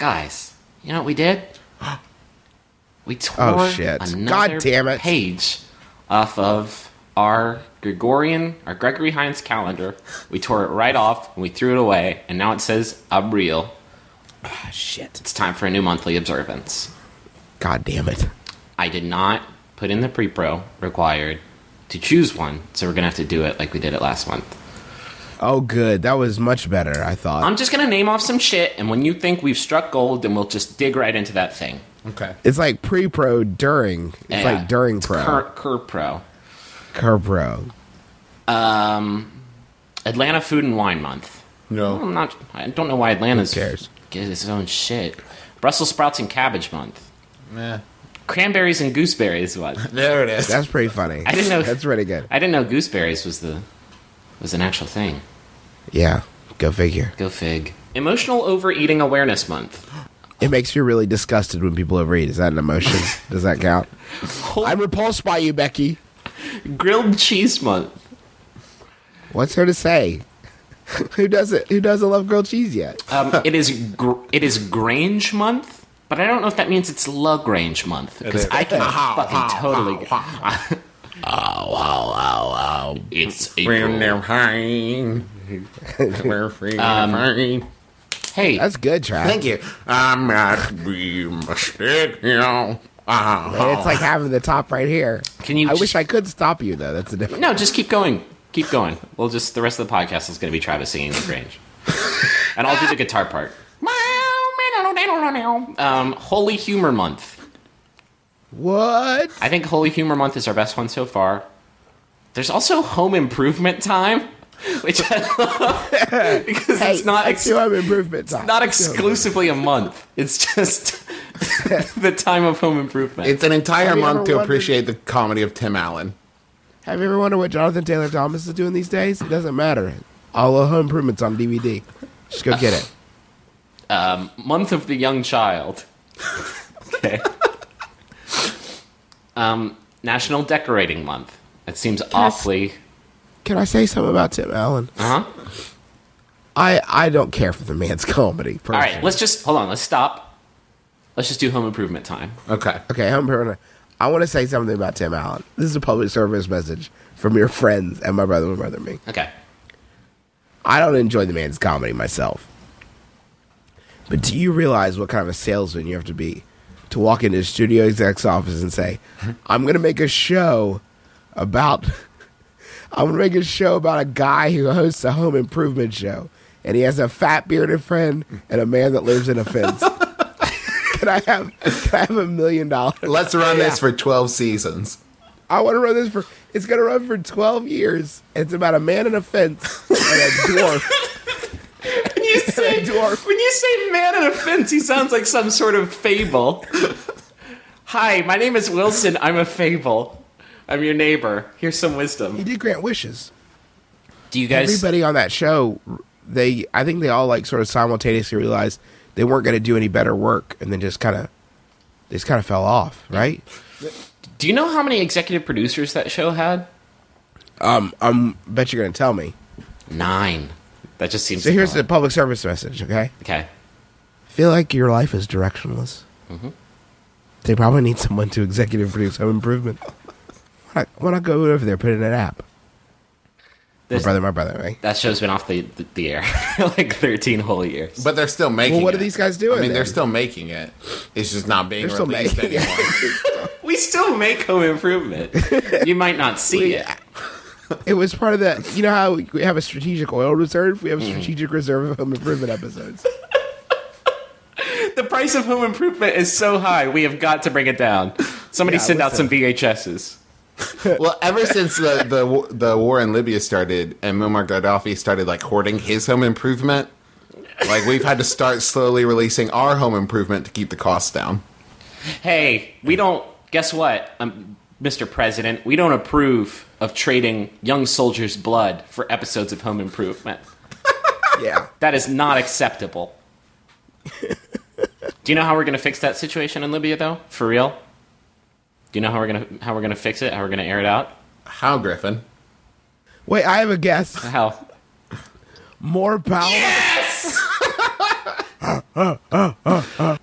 guys, you know what we did? We tore Oh, shit. another God damn it. page off of our Gregorian, our Gregory Hines calendar. We tore it right off and we threw it away, and now it says Abril. Ah, shit. It's time for a new monthly observance. God damn it. I did not put in the pre-pro required to choose one, so we're gonna have to do it like we did it last month. Oh, good. That was much better, I thought. I'm just gonna name off some shit, and when you think we've struck gold, then we'll just dig right into that thing. Okay. it's like pre pro during. It's Yeah. like during pro. Cur, Cur Pro. Cur pro. Um, Atlanta Food and Wine Month. No. I'm not. I don't know why Atlanta's Who cares? get its own shit. Brussels sprouts and cabbage month. Meh. Cranberries and gooseberries month. There it is. That's pretty funny. I didn't know- That's pretty good. I didn't know gooseberries was the was an actual thing. Yeah. Go figure. Go fig. Emotional overeating awareness month. It makes me really disgusted when people overeat. Is that an emotion? Does that count? I'm repulsed by you, Becky. Grilled cheese month. What's there to say? Who doesn't? Who doesn't love grilled cheese yet? Um, it is gr- it is Grange month, but I don't know if that means it's La Grange month because. I can fucking totally. Wow, wow, wow! It's April. Um, Hey, That's good, Trav. Thank you. I'm not be mistaken. Ah, It's like having the top right here. Can you I wish I could stop you though. That's a different. no, just keep going. Keep going. We'll just the rest of the podcast is going to be Travis singing La Grange, and I'll do the guitar part. Um, Holy Humor Month. What? I think Holy Humor Month is our best one so far. There's also Home Improvement Time, which I love because Hey, it's not ex- home improvement time. not Let's do home exclusively a month. It's just the time of home improvement. It's an entire month ever to wondered- appreciate the comedy of Tim Allen. Have you ever wondered what Jonathan Taylor Thomas is doing these days? It doesn't matter. All the home improvements on DVD. Just go get it. um, month of the young child. okay. um, National Decorating Month. It seems awfully. Can I say something about Tim Allen? Uh huh. I I don't care for the man's comedy. All right, let's just hold on. Let's stop. Let's just do home improvement time. Okay. Okay, home improvement. I want to say something about Tim Allen. This is a public service message from your friends and my brother, my brother, and me. Okay. I don't enjoy the man's comedy myself. But do you realize what kind of a salesman you have to be to walk into a studio exec's office and say, I'm going to make a show about. I'm going to make a show about a guy who hosts a home improvement show. And he has a fat bearded friend and a man that lives in a fence. can I have can I have a million dollars? Let's run Yeah. this for 12 seasons. I want to run this for. It's going to run for 12 years. It's about a man in a fence and a dwarf. When you say dwarf. when you say man in a fence, he sounds like some sort of fable. Hi, my name is Wilson. I'm a fable. I'm your neighbor. Here's some wisdom. He did grant wishes. Do you guys? Everybody on that show, they I think they all like sort of simultaneously realized they weren't going to do any better work, and then just kind of they just kind of fell off, right? Do you know how many executive producers that show had? Um, I'm bet you're going to tell me. Nine. That just seems. So here's the public service message, okay? Okay. Feel like your life is directionless. Mm-hmm. They probably need someone to executive produce home improvement. Why not, why not go over there, put in an app? My brother, my brother, right? That show's been off the the, the air like 13 whole years. But they're still making Well, what it. are these guys doing I mean, then? they're still making it. It's just not being They're still released making anymore. it. we still make home improvement. you might not see it. It was part of that. You know how we have a strategic oil reserve? We have a mm-hmm. strategic reserve of home improvement episodes. The price of home improvement is so high, we have got to bring it down. Somebody Yeah, send out some VHSs. well, ever since the, the the war in Libya started and Muammar Gaddafi started like hoarding his home improvement, like we've had to start slowly releasing our home improvement to keep the costs down. Hey, we don't. Guess what, um, Mr. President? We don't approve of trading young soldiers' blood for episodes of Home Improvement. Yeah. That is not acceptable. Do you know how we're going to fix that situation in Libya, though? For real? Do you know how we're going to how we're going to fix it? How we're going to air it out? How, Griffin? Wait, I have a guess. How? More power. Yes. Uh, uh, uh,